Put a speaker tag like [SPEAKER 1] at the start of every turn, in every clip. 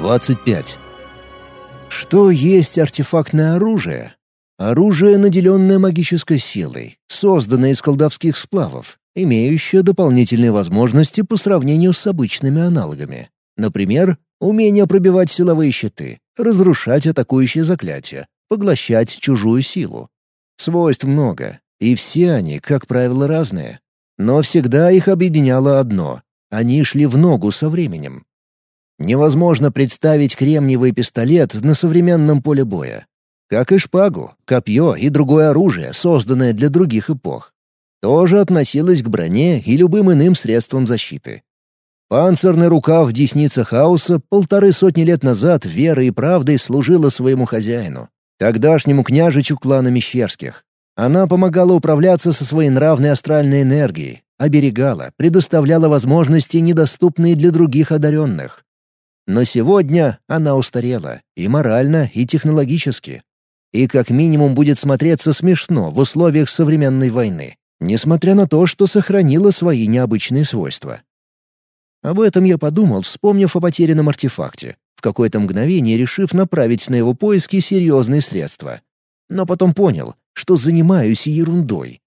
[SPEAKER 1] 25. Что есть артефактное оружие? Оружие, наделенное магической силой, созданное из колдовских сплавов, имеющее дополнительные возможности по сравнению с обычными аналогами. Например, умение пробивать силовые щиты, разрушать атакующие заклятия, поглощать чужую силу. Свойств много, и все они, как правило, разные. Но всегда их объединяло одно — они шли в ногу со временем. Невозможно представить кремниевый пистолет на современном поле боя. Как и шпагу, копье и другое оружие, созданное для других эпох. Тоже относилось к броне и любым иным средствам защиты. Панцирный рукав в деснице хаоса полторы сотни лет назад верой и правдой служила своему хозяину, тогдашнему княжичу клана Мещерских. Она помогала управляться со своей нравной астральной энергией, оберегала, предоставляла возможности, недоступные для других одаренных. Но сегодня она устарела и морально, и технологически. И как минимум будет смотреться смешно в условиях современной войны, несмотря на то, что сохранила свои необычные свойства. Об этом я подумал, вспомнив о потерянном артефакте, в какое-то мгновение решив направить на его поиски серьезные средства. Но потом понял, что занимаюсь ерундой.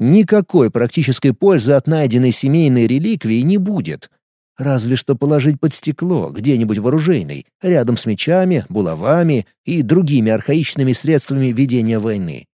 [SPEAKER 1] Никакой практической пользы от найденной семейной реликвии не будет. Разве что положить под стекло где-нибудь вооружейный, рядом с мечами, булавами и другими архаичными средствами ведения войны.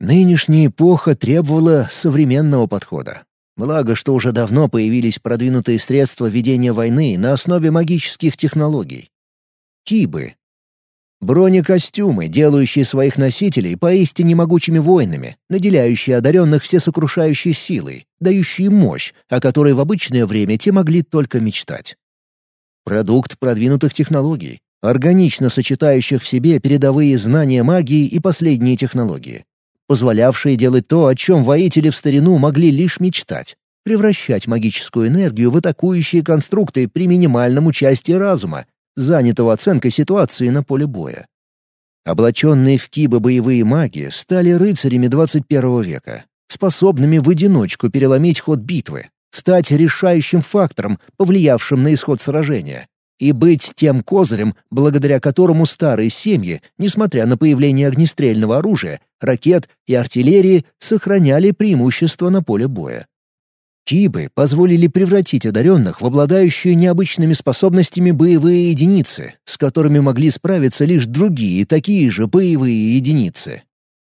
[SPEAKER 1] Нынешняя эпоха требовала современного подхода. Благо, что уже давно появились продвинутые средства ведения войны на основе магических технологий. Кибы. Бронекостюмы, делающие своих носителей поистине могучими воинами, наделяющие одаренных всесокрушающей силой, дающие мощь, о которой в обычное время те могли только мечтать. Продукт продвинутых технологий, органично сочетающих в себе передовые знания магии и последние технологии позволявшие делать то, о чем воители в старину могли лишь мечтать — превращать магическую энергию в атакующие конструкты при минимальном участии разума, занятого оценкой ситуации на поле боя. Облаченные в кибы боевые маги стали рыцарями 21 века, способными в одиночку переломить ход битвы, стать решающим фактором, повлиявшим на исход сражения, и быть тем козырем, благодаря которому старые семьи, несмотря на появление огнестрельного оружия, ракет и артиллерии, сохраняли преимущество на поле боя. Кибы позволили превратить одаренных в обладающие необычными способностями боевые единицы, с которыми могли справиться лишь другие такие же боевые единицы.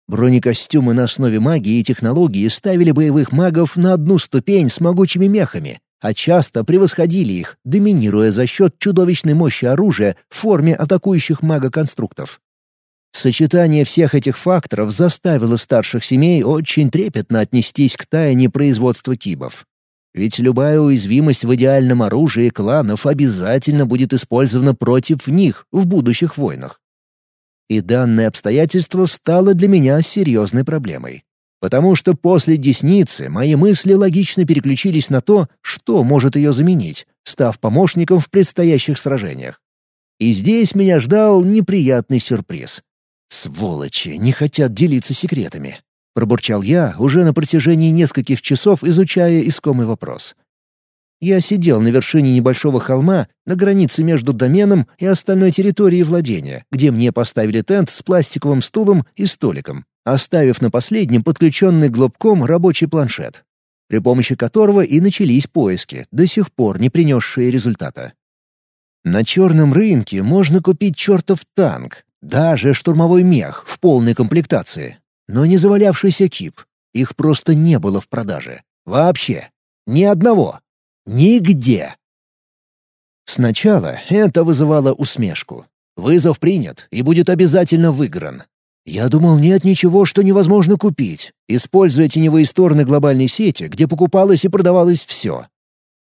[SPEAKER 1] Бронекостюмы на основе магии и технологии ставили боевых магов на одну ступень с могучими мехами, а часто превосходили их, доминируя за счет чудовищной мощи оружия в форме атакующих мага-конструктов. Сочетание всех этих факторов заставило старших семей очень трепетно отнестись к тайне производства кибов. Ведь любая уязвимость в идеальном оружии кланов обязательно будет использована против них в будущих войнах. И данное обстоятельство стало для меня серьезной проблемой. Потому что после десницы мои мысли логично переключились на то, что может ее заменить, став помощником в предстоящих сражениях. И здесь меня ждал неприятный сюрприз. «Сволочи, не хотят делиться секретами», — пробурчал я, уже на протяжении нескольких часов изучая искомый вопрос. Я сидел на вершине небольшого холма на границе между доменом и остальной территорией владения, где мне поставили тент с пластиковым стулом и столиком оставив на последнем подключенный глобком рабочий планшет, при помощи которого и начались поиски, до сих пор не принесшие результата. На черном рынке можно купить чертов танк, даже штурмовой мех в полной комплектации, но не завалявшийся кип. Их просто не было в продаже. Вообще. Ни одного. Нигде. Сначала это вызывало усмешку. Вызов принят и будет обязательно выигран. Я думал, нет ничего, что невозможно купить, используя теневые стороны глобальной сети, где покупалось и продавалось все.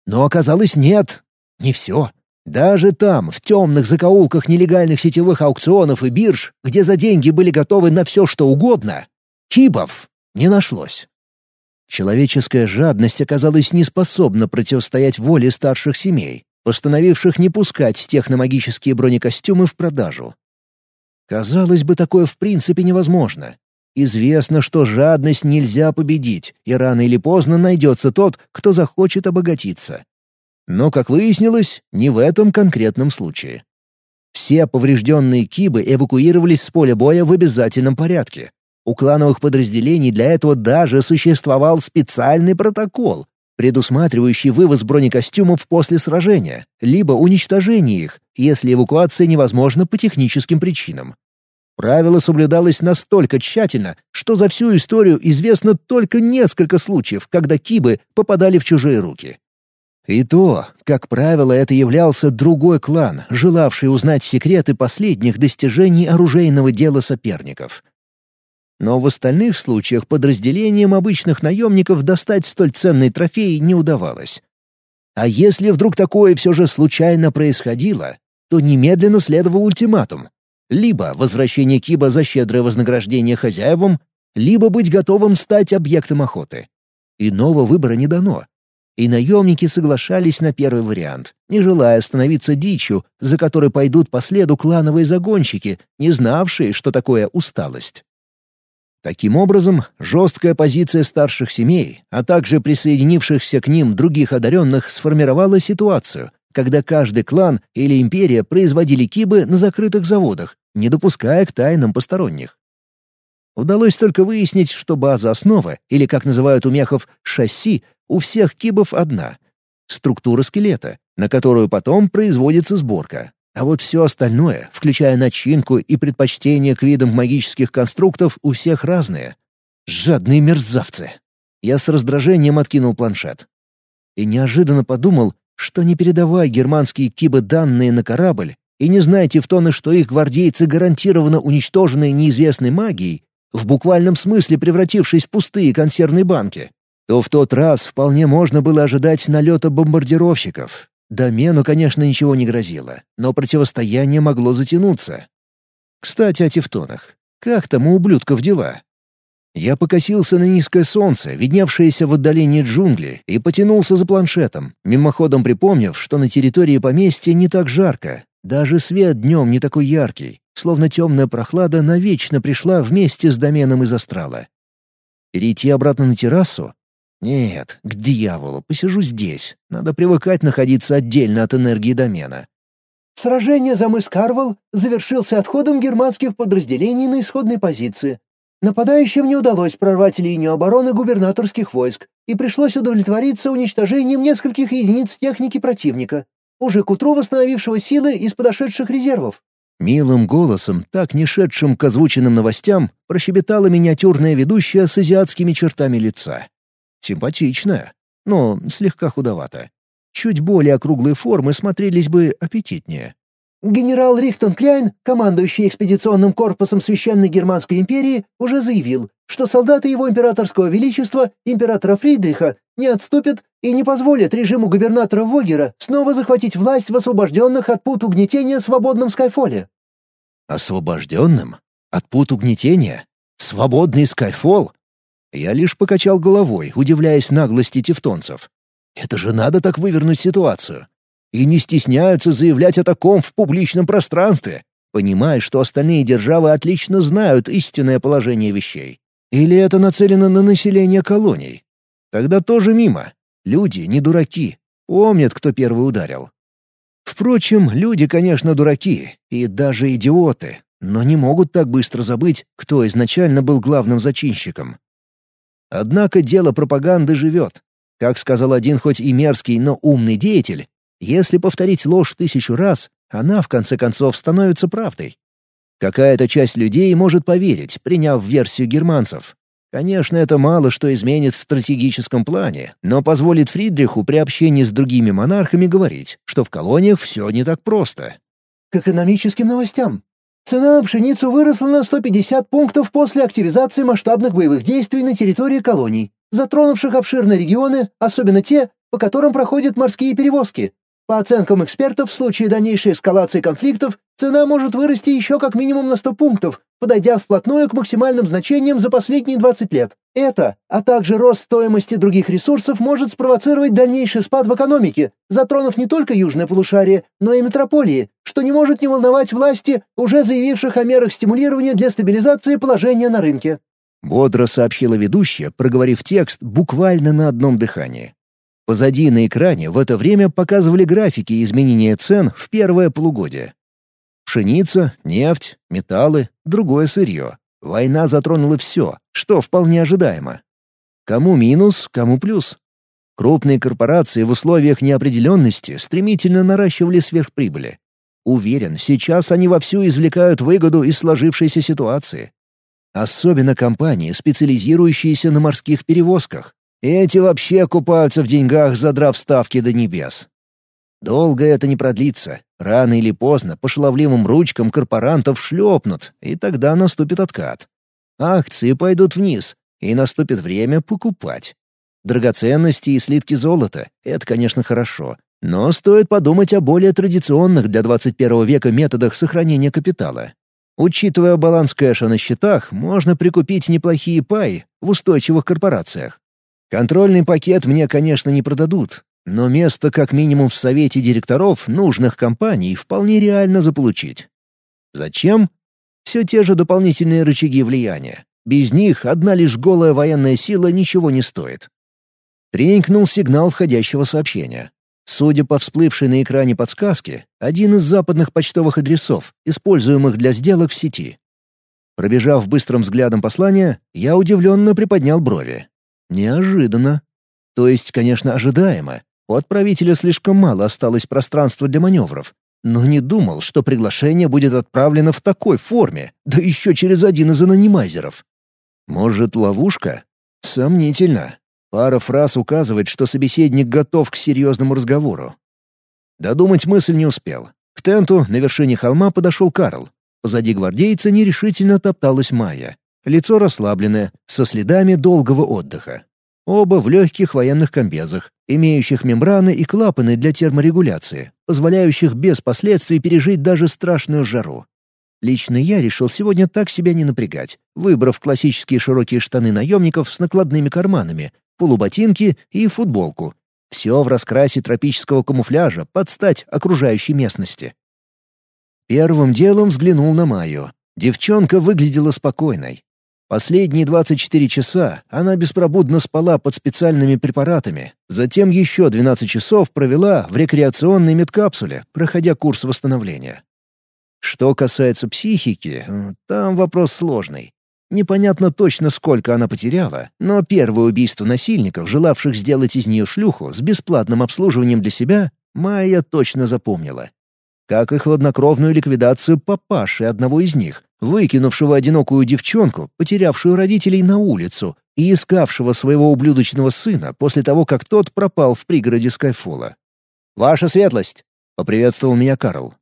[SPEAKER 1] Но оказалось, нет. Не все. Даже там, в темных закоулках нелегальных сетевых аукционов и бирж, где за деньги были готовы на все, что угодно, кибов не нашлось. Человеческая жадность оказалась неспособна противостоять воле старших семей, постановивших не пускать техномагические бронекостюмы в продажу. Казалось бы, такое в принципе невозможно. Известно, что жадность нельзя победить, и рано или поздно найдется тот, кто захочет обогатиться. Но, как выяснилось, не в этом конкретном случае. Все поврежденные кибы эвакуировались с поля боя в обязательном порядке. У клановых подразделений для этого даже существовал специальный протокол, предусматривающий вывоз бронекостюмов после сражения, либо уничтожение их, если эвакуация невозможна по техническим причинам. Правило соблюдалось настолько тщательно, что за всю историю известно только несколько случаев, когда кибы попадали в чужие руки. И то, как правило, это являлся другой клан, желавший узнать секреты последних достижений оружейного дела соперников. Но в остальных случаях подразделениям обычных наемников достать столь ценный трофей не удавалось. А если вдруг такое все же случайно происходило, то немедленно следовал ультиматум. Либо возвращение Киба за щедрое вознаграждение хозяевам, либо быть готовым стать объектом охоты. Иного выбора не дано. И наемники соглашались на первый вариант, не желая становиться дичью, за которой пойдут по следу клановые загонщики, не знавшие, что такое усталость. Таким образом, жесткая позиция старших семей, а также присоединившихся к ним других одаренных сформировала ситуацию, когда каждый клан или империя производили кибы на закрытых заводах, не допуская к тайнам посторонних. Удалось только выяснить, что база основы, или, как называют у мехов, шасси, у всех кибов одна — структура скелета, на которую потом производится сборка. А вот все остальное, включая начинку и предпочтение к видам магических конструктов, у всех разные. Жадные мерзавцы. Я с раздражением откинул планшет. И неожиданно подумал, что не передавая германские кибы данные на корабль, и не зная тевтоны, что их гвардейцы гарантированно уничтожены неизвестной магией, в буквальном смысле превратившись в пустые консервные банки, то в тот раз вполне можно было ожидать налета бомбардировщиков. Домену, конечно, ничего не грозило, но противостояние могло затянуться. Кстати, о тевтонах. Как там у ублюдков дела? Я покосился на низкое солнце, видневшееся в отдалении джунгли, и потянулся за планшетом, мимоходом припомнив, что на территории поместья не так жарко, даже свет днем не такой яркий, словно темная прохлада навечно пришла вместе с доменом из астрала. Перейти обратно на террасу? Нет, к дьяволу, посижу здесь. Надо привыкать находиться отдельно от энергии домена.
[SPEAKER 2] Сражение за мыс Карвал завершился отходом германских подразделений на исходной позиции. Нападающим не удалось прорвать линию обороны губернаторских войск, и пришлось удовлетвориться уничтожением нескольких единиц техники противника, уже к утру восстановившего силы из подошедших резервов.
[SPEAKER 1] Милым голосом, так не шедшим к озвученным новостям, прощебетала миниатюрная ведущая с азиатскими чертами лица. Симпатичная, но слегка худовата. Чуть более округлые формы смотрелись бы аппетитнее.
[SPEAKER 2] Генерал Рихтон Кляйн, командующий экспедиционным корпусом Священной Германской империи, уже заявил, что солдаты его императорского величества, императора Фридриха, не отступят и не позволят режиму губернатора Вогера снова захватить власть в освобожденных от пут угнетения свободном Скайфоле.
[SPEAKER 1] Освобожденным? От пут угнетения? Свободный Скайфол? Я лишь покачал головой, удивляясь наглости тевтонцев. Это же надо так вывернуть ситуацию и не стесняются заявлять о таком в публичном пространстве, понимая, что остальные державы отлично знают истинное положение вещей. Или это нацелено на население колоний? Тогда тоже мимо. Люди не дураки, помнят, кто первый ударил. Впрочем, люди, конечно, дураки и даже идиоты, но не могут так быстро забыть, кто изначально был главным зачинщиком. Однако дело пропаганды живет. Как сказал один хоть и мерзкий, но умный деятель, если повторить ложь тысячу раз, она, в конце концов, становится правдой. Какая-то часть людей может поверить, приняв версию германцев. Конечно, это мало что изменит в стратегическом плане, но позволит Фридриху при общении с другими монархами говорить, что в колониях все не так просто.
[SPEAKER 2] К экономическим новостям. Цена на пшеницу выросла на 150 пунктов после активизации масштабных боевых действий на территории колоний, затронувших обширные регионы, особенно те, по которым проходят морские перевозки, по оценкам экспертов, в случае дальнейшей эскалации конфликтов, цена может вырасти еще как минимум на 100 пунктов, подойдя вплотную к максимальным значениям за последние 20 лет. Это, а также рост стоимости других ресурсов может спровоцировать дальнейший спад в экономике, затронув не только южное полушарие, но и метрополии, что не может не волновать власти, уже заявивших о мерах стимулирования для стабилизации положения на рынке.
[SPEAKER 1] Бодро сообщила ведущая, проговорив текст буквально на одном дыхании. Позади на экране в это время показывали графики изменения цен в первое полугодие. Пшеница, нефть, металлы, другое сырье. Война затронула все, что вполне ожидаемо. Кому минус, кому плюс. Крупные корпорации в условиях неопределенности стремительно наращивали сверхприбыли. Уверен, сейчас они вовсю извлекают выгоду из сложившейся ситуации. Особенно компании, специализирующиеся на морских перевозках. Эти вообще купаются в деньгах, задрав ставки до небес. Долго это не продлится. Рано или поздно по шаловливым ручкам корпорантов шлепнут, и тогда наступит откат. Акции пойдут вниз, и наступит время покупать. Драгоценности и слитки золота — это, конечно, хорошо, но стоит подумать о более традиционных для 21 века методах сохранения капитала. Учитывая баланс кэша на счетах, можно прикупить неплохие паи в устойчивых корпорациях. Контрольный пакет мне, конечно, не продадут, но место как минимум в совете директоров нужных компаний вполне реально заполучить. Зачем? Все те же дополнительные рычаги влияния. Без них одна лишь голая военная сила ничего не стоит. Тренькнул сигнал входящего сообщения. Судя по всплывшей на экране подсказке, один из западных почтовых адресов, используемых для сделок в сети. Пробежав быстрым взглядом послание, я удивленно приподнял брови. Неожиданно. То есть, конечно, ожидаемо. У отправителя слишком мало осталось пространства для маневров. Но не думал, что приглашение будет отправлено в такой форме, да еще через один из анонимайзеров. Может, ловушка? Сомнительно. Пара фраз указывает, что собеседник готов к серьезному разговору. Додумать мысль не успел. К тенту на вершине холма подошел Карл. Позади гвардейца нерешительно топталась Майя. Лицо расслабленное, со следами долгого отдыха. Оба в легких военных комбезах, имеющих мембраны и клапаны для терморегуляции, позволяющих без последствий пережить даже страшную жару. Лично я решил сегодня так себя не напрягать, выбрав классические широкие штаны наемников с накладными карманами, полуботинки и футболку. Все в раскрасе тропического камуфляжа под стать окружающей местности. Первым делом взглянул на Майю. Девчонка выглядела спокойной. Последние 24 часа она беспробудно спала под специальными препаратами, затем еще 12 часов провела в рекреационной медкапсуле, проходя курс восстановления. Что касается психики, там вопрос сложный. Непонятно точно, сколько она потеряла, но первое убийство насильников, желавших сделать из нее шлюху с бесплатным обслуживанием для себя, Майя точно запомнила. Как и хладнокровную ликвидацию папаши одного из них, выкинувшего одинокую девчонку, потерявшую родителей на улицу, и искавшего своего ублюдочного сына после того, как тот пропал в пригороде Скайфола. «Ваша светлость!» — поприветствовал меня Карл.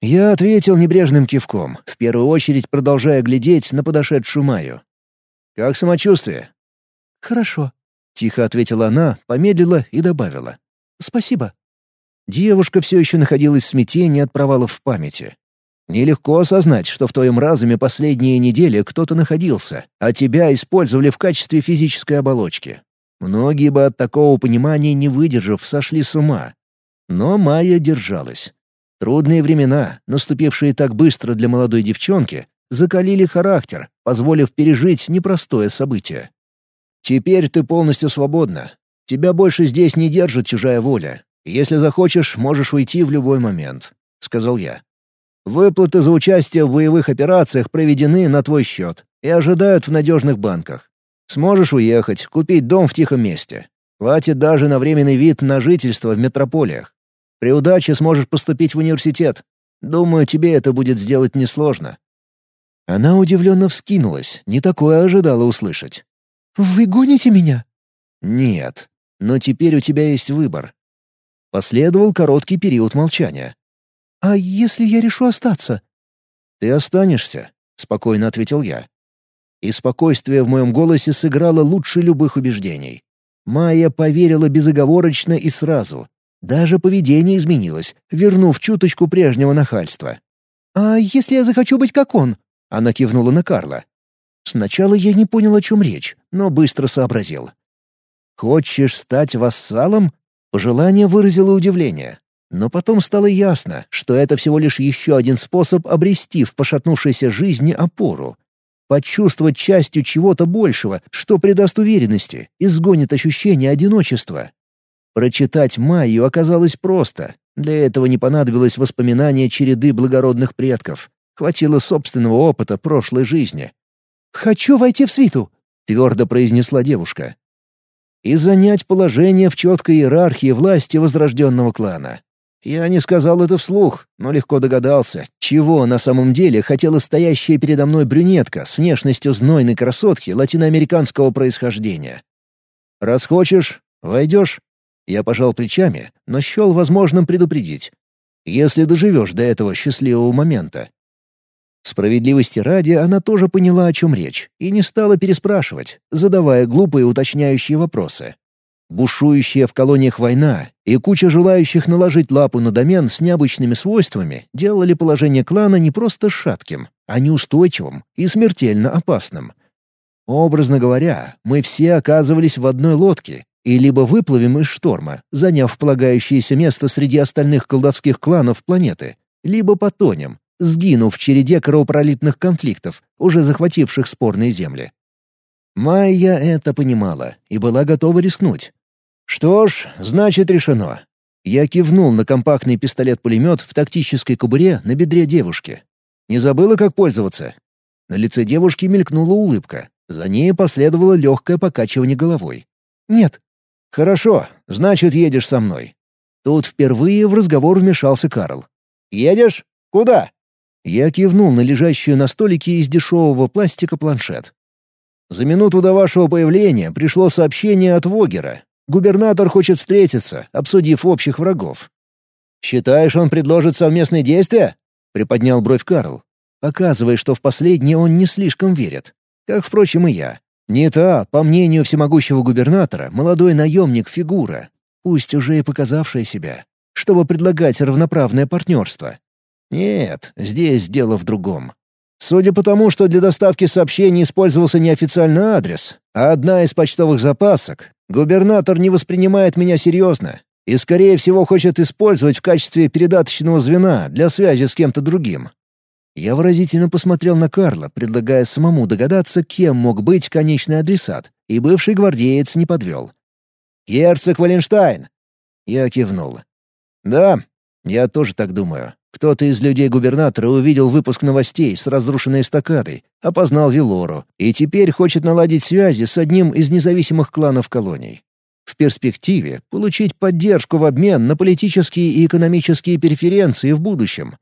[SPEAKER 1] Я ответил небрежным кивком, в первую очередь продолжая глядеть на подошедшую Майю. «Как самочувствие?»
[SPEAKER 2] «Хорошо», —
[SPEAKER 1] тихо ответила она, помедлила и добавила.
[SPEAKER 2] «Спасибо».
[SPEAKER 1] Девушка все еще находилась в смятении от провалов в памяти. Нелегко осознать, что в твоем разуме последние недели кто-то находился, а тебя использовали в качестве физической оболочки. Многие бы от такого понимания, не выдержав, сошли с ума. Но Майя держалась. Трудные времена, наступившие так быстро для молодой девчонки, закалили характер, позволив пережить непростое событие. Теперь ты полностью свободна. Тебя больше здесь не держит чужая воля. Если захочешь, можешь уйти в любой момент», — сказал я. «Выплаты за участие в боевых операциях проведены на твой счет и ожидают в надежных банках. Сможешь уехать, купить дом в тихом месте. Хватит даже на временный вид на жительство в метрополиях. При удаче сможешь поступить в университет. Думаю, тебе это будет сделать несложно». Она удивленно вскинулась, не такое ожидала услышать.
[SPEAKER 2] «Вы гоните меня?»
[SPEAKER 1] «Нет, но теперь у тебя есть выбор». Последовал короткий период молчания.
[SPEAKER 2] «А если я решу остаться?»
[SPEAKER 1] «Ты останешься», — спокойно ответил я. И спокойствие в моем голосе сыграло лучше любых убеждений. Майя поверила безоговорочно и сразу, даже поведение изменилось, вернув чуточку прежнего нахальства.
[SPEAKER 2] «А если я захочу быть как он?»
[SPEAKER 1] Она кивнула на Карла. Сначала я не понял, о чем речь, но быстро сообразил. «Хочешь стать вассалом?» Пожелание выразило удивление. Но потом стало ясно, что это всего лишь еще один способ обрести в пошатнувшейся жизни опору. Почувствовать частью чего-то большего, что придаст уверенности, изгонит ощущение одиночества. Прочитать Майю оказалось просто. Для этого не понадобилось воспоминания череды благородных предков. Хватило собственного опыта прошлой жизни.
[SPEAKER 2] «Хочу войти в свиту», —
[SPEAKER 1] твердо произнесла девушка. «И занять положение в четкой иерархии власти возрожденного клана. Я не сказал это вслух, но легко догадался, чего на самом деле хотела стоящая передо мной брюнетка с внешностью знойной красотки латиноамериканского происхождения. «Раз хочешь, войдешь». Я пожал плечами, но счел возможным предупредить. «Если доживешь до этого счастливого момента». Справедливости ради, она тоже поняла, о чем речь, и не стала переспрашивать, задавая глупые уточняющие вопросы. Бушующая в колониях война и куча желающих наложить лапу на домен с необычными свойствами делали положение клана не просто шатким, а неустойчивым и смертельно опасным. Образно говоря, мы все оказывались в одной лодке и либо выплывем из шторма, заняв полагающееся место среди остальных колдовских кланов планеты, либо потонем, сгинув в череде кровопролитных конфликтов, уже захвативших спорные земли. Майя это понимала и была готова рискнуть. «Что ж, значит, решено». Я кивнул на компактный пистолет-пулемет в тактической кобуре на бедре девушки. «Не забыла, как пользоваться?» На лице девушки мелькнула улыбка. За ней последовало легкое покачивание головой.
[SPEAKER 2] «Нет».
[SPEAKER 1] «Хорошо, значит, едешь со мной». Тут впервые в разговор вмешался Карл. «Едешь? Куда?» Я кивнул на лежащую на столике из дешевого пластика планшет. За минуту до вашего появления пришло сообщение от Вогера. Губернатор хочет встретиться, обсудив общих врагов. «Считаешь, он предложит совместные действия?» — приподнял бровь Карл, показывая, что в последнее он не слишком верит. Как, впрочем, и я. Не та, по мнению всемогущего губернатора, молодой наемник фигура, пусть уже и показавшая себя, чтобы предлагать равноправное партнерство. Нет, здесь дело в другом. Судя по тому, что для доставки сообщений использовался не официальный адрес, а одна из почтовых запасок, губернатор не воспринимает меня серьезно и, скорее всего, хочет использовать в качестве передаточного звена для связи с кем-то другим. Я выразительно посмотрел на Карла, предлагая самому догадаться, кем мог быть конечный адресат, и бывший гвардеец не подвел. «Герцог Валенштайн!» Я кивнул. «Да, я тоже так думаю. Кто-то из людей губернатора увидел выпуск новостей с разрушенной эстакадой, опознал Вилору и теперь хочет наладить связи с одним из независимых кланов колоний. В перспективе получить поддержку в обмен на политические и экономические преференции в будущем.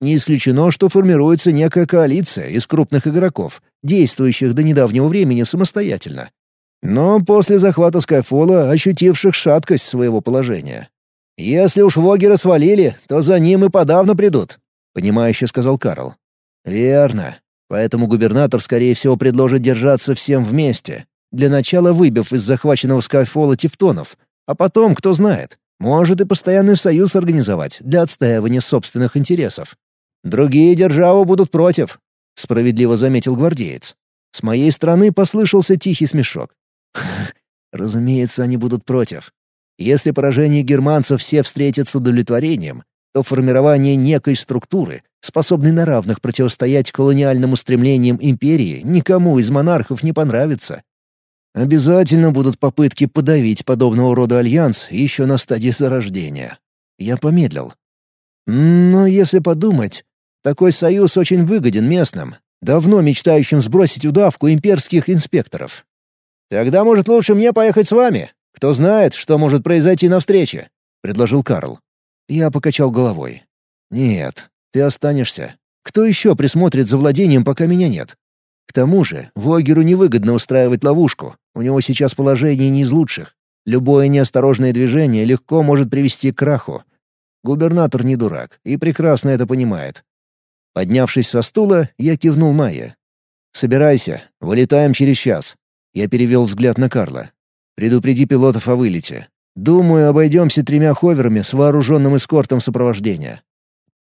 [SPEAKER 1] Не исключено, что формируется некая коалиция из крупных игроков, действующих до недавнего времени самостоятельно. Но после захвата Скайфола ощутивших шаткость своего положения. «Если уж Вогера свалили, то за ним и подавно придут», — понимающе сказал Карл. «Верно. Поэтому губернатор, скорее всего, предложит держаться всем вместе, для начала выбив из захваченного Скайфола тевтонов, а потом, кто знает, может и постоянный союз организовать для отстаивания собственных интересов. Другие державы будут против», — справедливо заметил гвардеец. С моей стороны послышался тихий смешок. «Разумеется, они будут против. Если поражение германцев все встретят с удовлетворением, то формирование некой структуры, способной на равных противостоять колониальным стремлениям империи, никому из монархов не понравится. Обязательно будут попытки подавить подобного рода альянс еще на стадии зарождения. Я помедлил. Но если подумать, такой союз очень выгоден местным, давно мечтающим сбросить удавку имперских инспекторов. Тогда, может, лучше мне поехать с вами? «Кто знает, что может произойти на встрече?» — предложил Карл. Я покачал головой. «Нет, ты останешься. Кто еще присмотрит за владением, пока меня нет? К тому же, Вогеру невыгодно устраивать ловушку. У него сейчас положение не из лучших. Любое неосторожное движение легко может привести к краху. Губернатор не дурак и прекрасно это понимает. Поднявшись со стула, я кивнул Майе. «Собирайся, вылетаем через час». Я перевел взгляд на Карла. Предупреди пилотов о вылете. Думаю, обойдемся тремя ховерами с вооруженным эскортом сопровождения».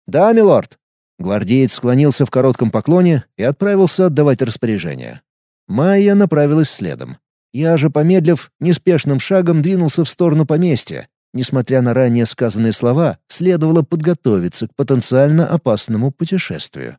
[SPEAKER 1] «Да, милорд». Гвардеец склонился в коротком поклоне и отправился отдавать распоряжение. Майя направилась следом. Я же, помедлив, неспешным шагом двинулся в сторону поместья. Несмотря на ранее сказанные слова, следовало подготовиться к потенциально опасному путешествию.